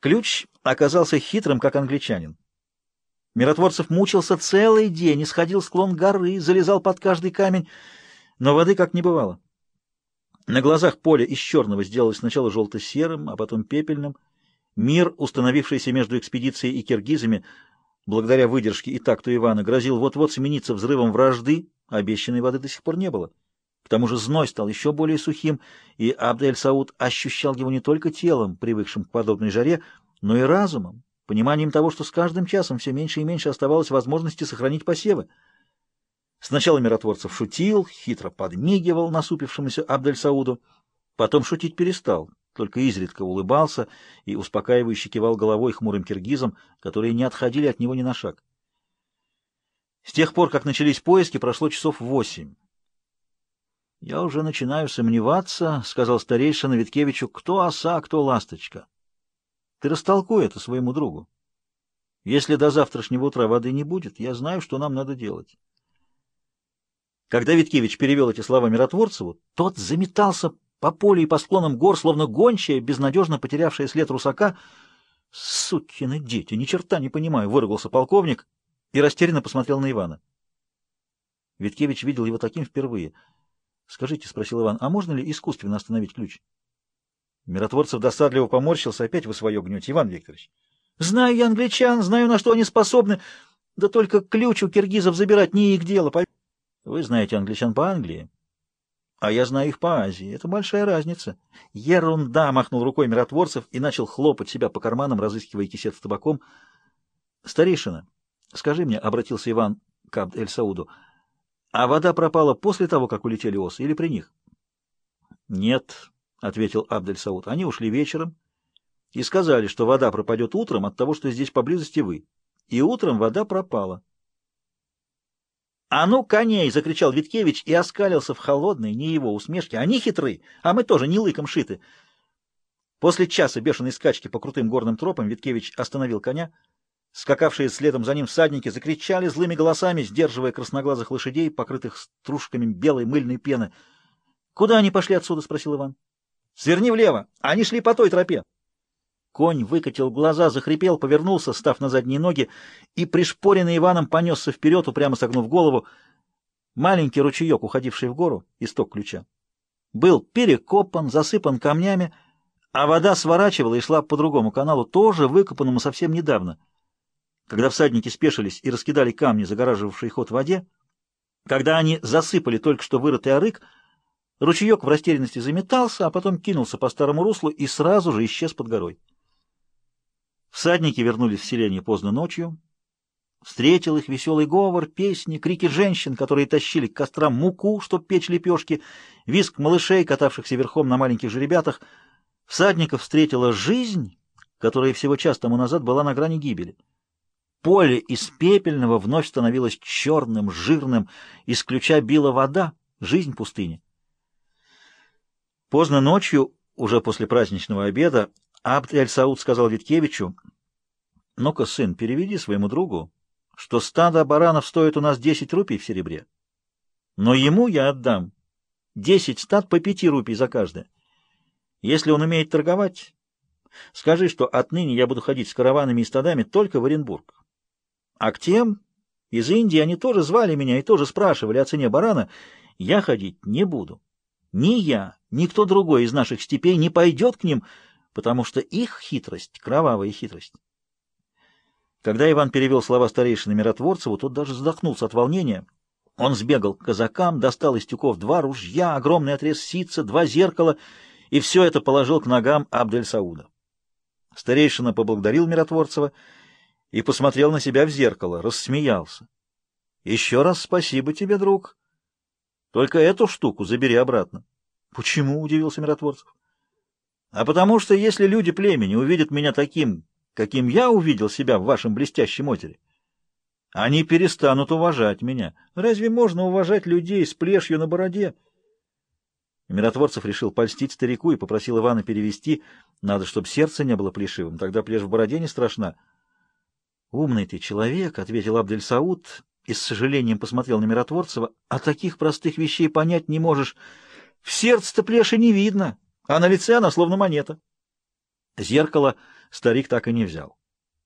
Ключ оказался хитрым, как англичанин. Миротворцев мучился целый день, исходил склон горы, залезал под каждый камень, но воды как не бывало. На глазах поле из черного сделалось сначала желто-серым, а потом пепельным. Мир, установившийся между экспедицией и киргизами, благодаря выдержке и такту Ивана, грозил вот-вот смениться взрывом вражды, обещанной воды до сих пор не было. К тому же зной стал еще более сухим, и Абдель-Сауд ощущал его не только телом, привыкшим к подобной жаре, но и разумом, пониманием того, что с каждым часом все меньше и меньше оставалось возможности сохранить посевы. Сначала миротворцев шутил, хитро подмигивал насупившемуся Абдель-Сауду, потом шутить перестал, только изредка улыбался и успокаивающе кивал головой хмурым киргизам, которые не отходили от него ни на шаг. С тех пор, как начались поиски, прошло часов восемь. «Я уже начинаю сомневаться», — сказал старейшина Виткевичу, — «кто оса, а кто ласточка?» «Ты растолкуй это своему другу. Если до завтрашнего утра воды не будет, я знаю, что нам надо делать». Когда Виткевич перевел эти слова Миротворцеву, тот заметался по полю и по склонам гор, словно гончая, безнадежно потерявшая след русака. «Сукины дети, ни черта не понимаю», — выругался полковник и растерянно посмотрел на Ивана. Виткевич видел его таким впервые — Скажите, — спросил Иван, — а можно ли искусственно остановить ключ? Миротворцев досадливо поморщился. Опять вы свое гнете, Иван Викторович. Знаю я англичан, знаю, на что они способны. Да только ключ у киргизов забирать не их дело. Вы знаете англичан по Англии, а я знаю их по Азии. Это большая разница. Ерунда, — махнул рукой Миротворцев и начал хлопать себя по карманам, разыскивая кисет с табаком. Старейшина, скажи мне, — обратился Иван к Абд-эль-Сауду, — а вода пропала после того, как улетели осы, или при них? — Нет, — ответил Абдель Сауд. — Они ушли вечером и сказали, что вода пропадет утром от того, что здесь поблизости вы. И утром вода пропала. — А ну, коней! — закричал Виткевич и оскалился в холодной, не его усмешке. — Они хитры, а мы тоже не лыком шиты. После часа бешеной скачки по крутым горным тропам Виткевич остановил коня — Скакавшие следом за ним всадники закричали злыми голосами, сдерживая красноглазых лошадей, покрытых стружками белой мыльной пены. «Куда они пошли отсюда?» — спросил Иван. «Сверни влево! Они шли по той тропе!» Конь выкатил глаза, захрипел, повернулся, став на задние ноги, и, пришпоренный Иваном, понесся вперед, упрямо согнув голову. Маленький ручеек, уходивший в гору, исток ключа, был перекопан, засыпан камнями, а вода сворачивала и шла по другому каналу, тоже выкопанному совсем недавно — когда всадники спешились и раскидали камни, загораживавшие ход в воде, когда они засыпали только что вырытый орык, ручеек в растерянности заметался, а потом кинулся по старому руслу и сразу же исчез под горой. Всадники вернулись в селение поздно ночью. Встретил их веселый говор, песни, крики женщин, которые тащили к кострам муку, чтоб печь лепешки, виск малышей, катавшихся верхом на маленьких жеребятах. Всадников встретила жизнь, которая всего час тому назад была на грани гибели поле из пепельного вновь становилось черным, жирным, из ключа била вода, жизнь пустыни. Поздно ночью, уже после праздничного обеда, Абд-эль-Сауд сказал Виткевичу, «Ну-ка, сын, переведи своему другу, что стадо баранов стоит у нас 10 рупий в серебре, но ему я отдам 10 стад по 5 рупий за каждое. Если он умеет торговать, скажи, что отныне я буду ходить с караванами и стадами только в Оренбург. А к тем из Индии они тоже звали меня и тоже спрашивали о цене барана. Я ходить не буду. Ни я, ни кто другой из наших степей не пойдет к ним, потому что их хитрость — кровавая хитрость. Когда Иван перевел слова старейшины Миротворцеву, тот даже вздохнулся от волнения. Он сбегал к казакам, достал из тюков два ружья, огромный отрез ситца, два зеркала, и все это положил к ногам Абдель-Сауда. Старейшина поблагодарил Миротворцева и посмотрел на себя в зеркало, рассмеялся. «Еще раз спасибо тебе, друг. Только эту штуку забери обратно». «Почему?» — удивился Миротворцев. «А потому что если люди племени увидят меня таким, каким я увидел себя в вашем блестящем отере, они перестанут уважать меня. Разве можно уважать людей с плешью на бороде?» Миротворцев решил польстить старику и попросил Ивана перевести. Надо, чтобы сердце не было плешивым, тогда плешь в бороде не страшна. Умный ты человек, — ответил Абдель Сауд и с сожалением посмотрел на Миротворцева. — А таких простых вещей понять не можешь. В сердце-то плеши не видно, а на лице она словно монета. Зеркало старик так и не взял.